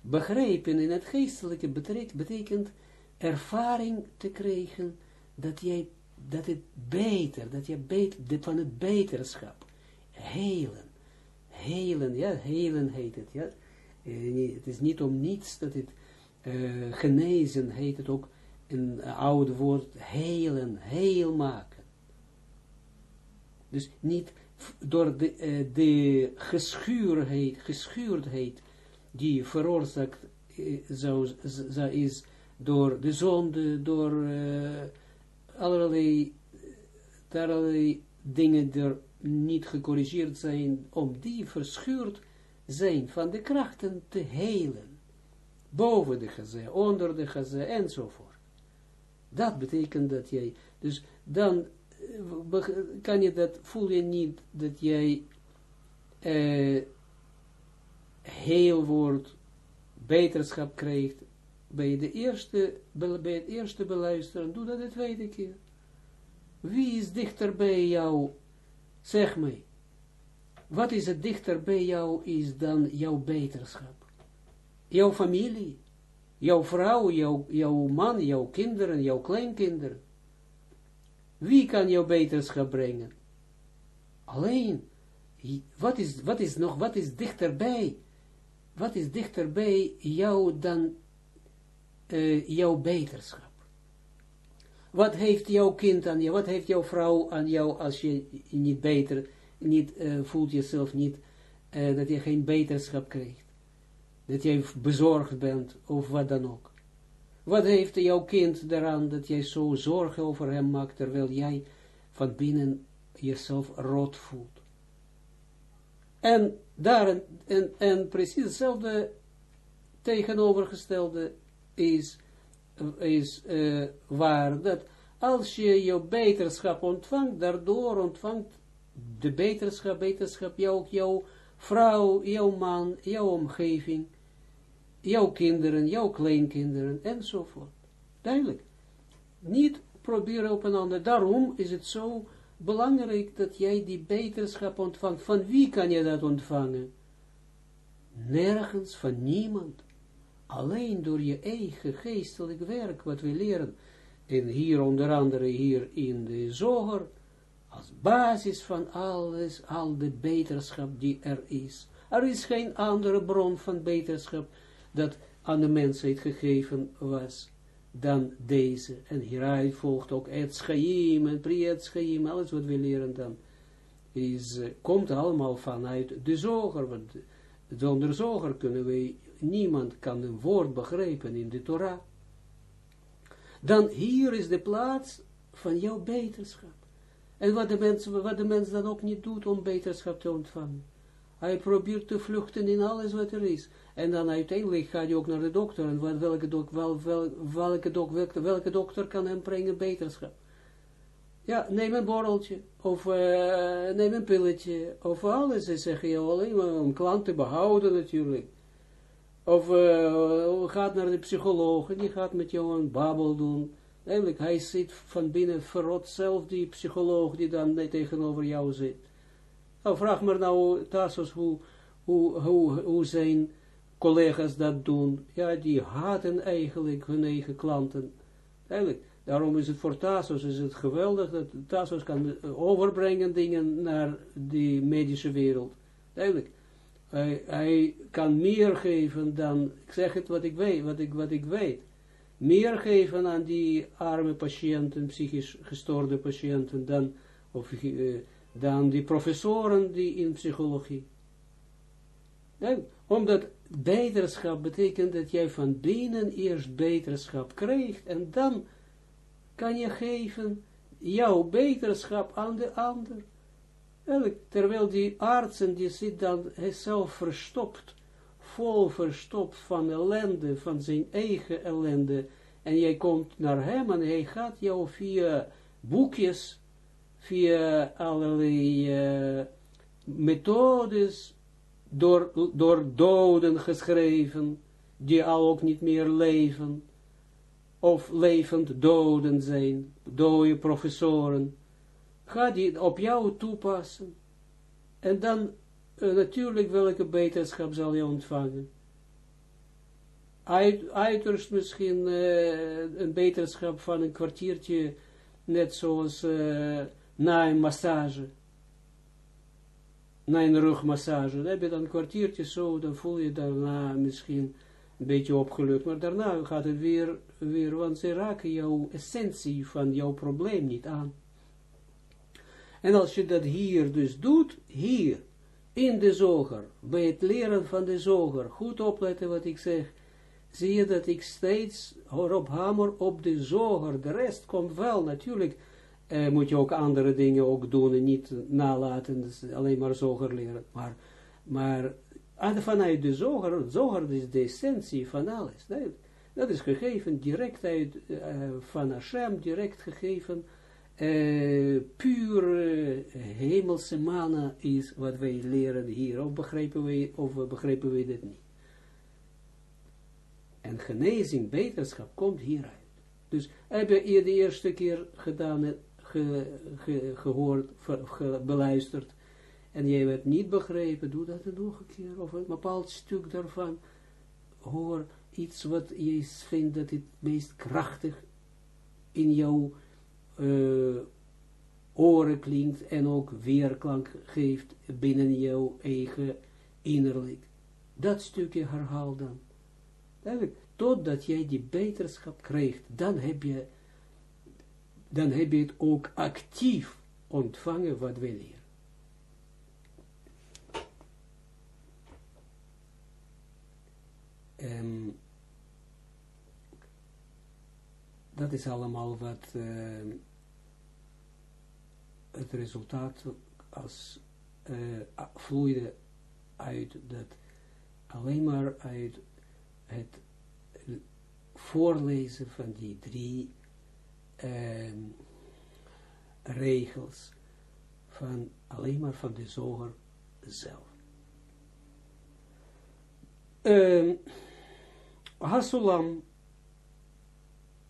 Begrijpen in het geestelijke betekent, ervaring te krijgen dat jij dat het beter, dat je beter, van het beterschap, helen, helen, ja, helen heet het, ja, uh, het is niet om niets dat het uh, genezen heet het ook een oude woord, helen, heel maken. Dus niet door de, uh, de geschuurheid, geschuurdheid die veroorzaakt zou is door de zonde, door uh, allerlei, allerlei dingen er niet gecorrigeerd zijn, om die verschuurd zijn van de krachten te helen. Boven de geze, onder de geze, enzovoort. Dat betekent dat jij, dus dan kan je dat, voel je niet dat jij uh, heel wordt, beterschap krijgt, bij, de eerste, bij het eerste beluisteren, doe dat de tweede keer. Wie is dichter bij jou? Zeg mij. Wat is het dichter bij jou is dan jouw beterschap? Jouw familie, jouw vrouw, jouw, jouw man, jouw kinderen, jouw kleinkinderen. Wie kan jou beterschap brengen? Alleen, wat is, wat is nog, wat is dichterbij? Wat is dichterbij jou dan uh, jouw beterschap? Wat heeft jouw kind aan jou, wat heeft jouw vrouw aan jou als je niet beter, niet uh, voelt jezelf niet, uh, dat je geen beterschap krijgt? Dat jij bezorgd bent, of wat dan ook. Wat heeft jouw kind daaraan dat jij zo zorgen over hem maakt, terwijl jij van binnen jezelf rot voelt? En daar, en, en precies hetzelfde tegenovergestelde is, is uh, waar, dat als je je beterschap ontvangt, daardoor ontvangt de beterschap, beterschap jou, jouw vrouw, jouw man, jouw omgeving, jouw kinderen, jouw kleinkinderen, enzovoort. Duidelijk. Niet proberen op een ander. Daarom is het zo belangrijk dat jij die beterschap ontvangt. Van wie kan je dat ontvangen? Nergens, van niemand. Alleen door je eigen geestelijk werk, wat we leren. En hier onder andere hier in de zoger, als basis van alles, al de beterschap die er is. Er is geen andere bron van beterschap dat aan de mensheid gegeven was dan deze. En hieruit volgt ook het schaim en priet schaim, alles wat we leren dan, is, uh, komt allemaal vanuit de zoger, want zonder zoger kunnen we, niemand kan een woord begrijpen in de Torah. Dan hier is de plaats van jouw beterschap. En wat de mens, wat de mens dan ook niet doet om beterschap te ontvangen. Hij probeert te vluchten in alles wat er is. En dan uiteindelijk gaat hij ook naar de dokter. En welke, dok, wel, wel, welke, dok, welke, welke dokter kan hem brengen beterschap? Ja, neem een borreltje. Of uh, neem een pilletje. Of alles. Ze zeggen je alleen om klant te behouden natuurlijk. Of uh, gaat naar de psycholoog en die gaat met jou een babbel doen. Eigenlijk, hij zit van binnen verrot zelf, die psycholoog die dan tegenover jou zit. Nou, vraag maar nou, Tassos, hoe, hoe, hoe, hoe zijn collega's dat doen. Ja, die haten eigenlijk hun eigen klanten. Eigenlijk, daarom is het voor Tassos is het geweldig dat Tassos kan overbrengen dingen naar die medische wereld. Eigenlijk, hij, hij kan meer geven dan, ik zeg het wat ik weet, wat ik, wat ik weet meer geven aan die arme patiënten, psychisch gestoorde patiënten, dan, of, uh, dan die professoren die in psychologie. Omdat beterschap betekent dat jij van binnen eerst beterschap krijgt en dan kan je geven jouw beterschap aan de ander. Terwijl die artsen, die zit dan zelf verstopt vol verstopt van ellende, van zijn eigen ellende, en jij komt naar hem en hij gaat jou via boekjes, via allerlei uh, methodes, door, door doden geschreven, die al ook niet meer leven, of levend doden zijn, dode professoren, gaat die op jou toepassen. En dan uh, natuurlijk welke beterschap zal je ontvangen. Uit, uiterst misschien uh, een beterschap van een kwartiertje, net zoals na een massage. Na een rugmassage. Dan heb je dan een kwartiertje zo, dan voel je daarna misschien een beetje opgelucht. Maar daarna gaat het weer, weer want ze raken jouw essentie van jouw probleem niet aan. En als je dat hier dus doet, hier, in de zoger, bij het leren van de zoger, goed opletten wat ik zeg, zie je dat ik steeds op hamer op de zoger, de rest komt wel, natuurlijk eh, moet je ook andere dingen ook doen en niet nalaten, dus alleen maar zoger leren, maar, maar vanuit de zoger, zoger is de essentie van alles, dat is gegeven direct uit, uh, van Hashem, direct gegeven, uh, puur hemelse mana is wat wij leren hier, of begrijpen wij, of begrijpen wij dit niet. En genezing, beterschap komt hieruit. Dus heb je de eerste keer gedaan, ge, ge, gehoord, ge, beluisterd, en jij werd niet begrepen, doe dat nog een keer, of een bepaald stuk daarvan, hoor iets wat je vindt dat het meest krachtig in jouw uh, oren klinkt en ook weerklank geeft binnen jouw eigen innerlijk. Dat stukje herhaal dan. Totdat jij die beterschap krijgt, dan heb je, dan heb je het ook actief ontvangen wat we leren. Um, dat is allemaal wat uh, het resultaat als uh, vloeide uit dat alleen maar uit het voorlezen van die drie uh, regels van alleen maar van de zoger zelf. Uh, Hasulam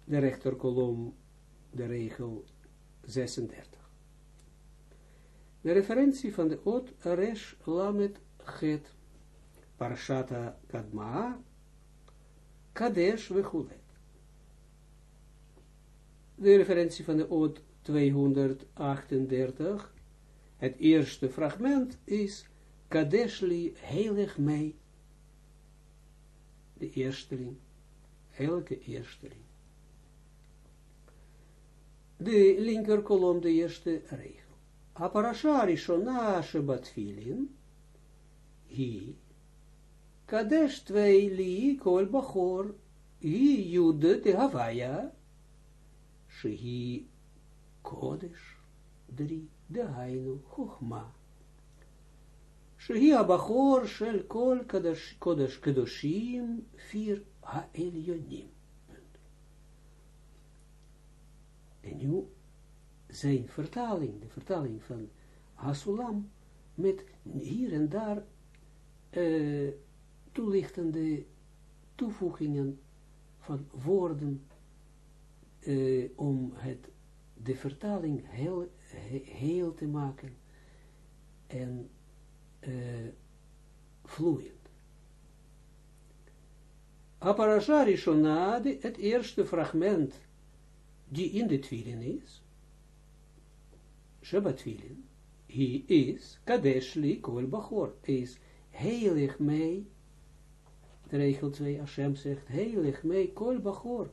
de rechterkolom, de regel 36. De referentie van de Ot Resh Lamet Het Parshata Kadmaa Kadesh Vechulet. De referentie van de Ot 238, het eerste fragment is Kadeshli heilig mij. De eersteling, elke eersteling. De linker kolom, de eerste regel. Aparasha rishona shebatfilin, hi, kadesh tvei li kol bachor, hi jude de havaya, shehi kodesh, drie, de hainu, chochma. Shehi abachor shel kol kadosh, kodosh kadoshim vier ha'elyonim. En nu zijn vertaling, de vertaling van Hasulam, met hier en daar uh, toelichtende toevoegingen van woorden uh, om het, de vertaling heel, heel te maken en uh, vloeiend. Aparasha het eerste fragment die in de twilin is, Shabbat twilin, he is, Kadesh li kol bachor, is heilig de regel 2, Hashem zegt, heilig mij kol bachor,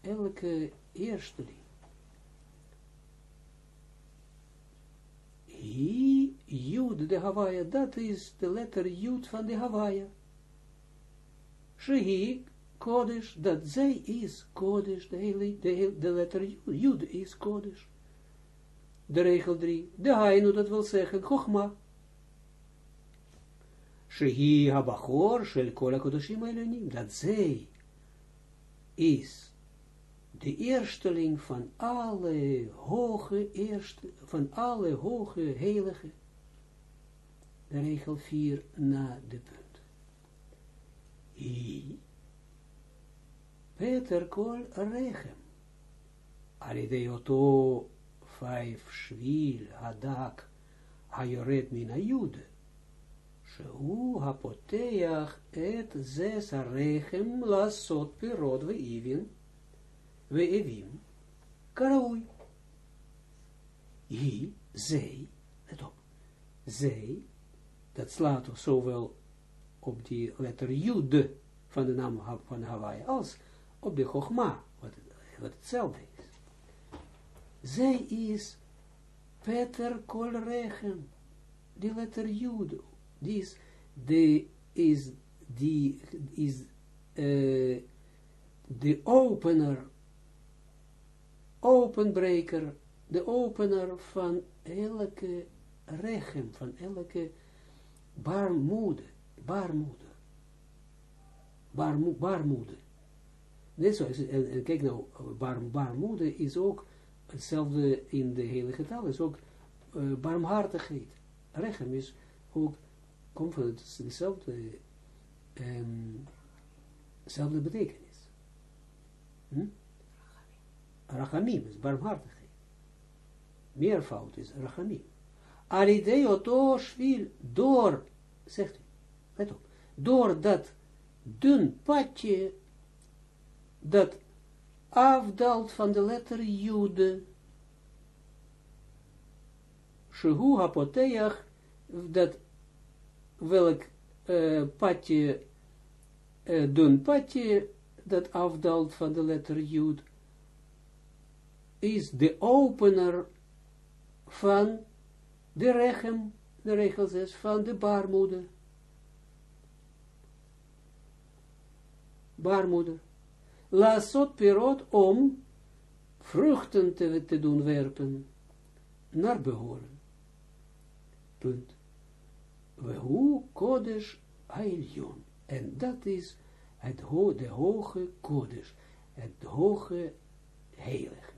elke eersteling. Hi, Jud, de Hawaia, dat is de letter Jud van de Hawaia. Shehi, Kodesh, dat zij is Kodesh, de, de, letter Jud is Kodesh. De regel 3, de Hainu, dat wil zeggen, Chochma. Shehi habachor shel kol HaKadoshim Elonim, dat zij is de eersteling van alle hoge eerste, van alle hoge heilige, de regel 4 na de punt. Hi, Peter kol rechem, alideoto vijf shvil hadak hayoret min ayude, שהוא הפותח את זס הרחם לעשות פירות we evim, karaoui. hij zij, let op, zij, dat slaat zowel op die letter Jude van de naam van Hawaii, als op de Hochma, wat, wat hetzelfde is. Zij is Peter Kolregen, die letter Jude, die is, de, is, die, is uh, de opener openbreker, de opener van elke rechem, van elke baarmoede, baarmoede, baarmo, baarmoede. Net en, kijk nou, baar, is ook hetzelfde in de hele getal, is ook uh, barmhartigheid. Rechem is ook komt van het dezelfde, um, dezelfde betekenis. Hm? Rachamim is barmhartigheid. Meervoud is rachamim. Alidei oto shvil, door, zegt u, let door dat dun padje, dat afdaalt van de letter jude, shehu hapoteach, dat welk uh, dun padje, dat afdaalt van de letter Jud, is de opener van de rechem, de regel 6, van de baarmoeder. Baarmoeder. Lasot pirot om vruchten te, te doen werpen naar behoren. Punt. Wehu kodesh ailion. En dat is het ho de hoge kodesh, het hoge heilig.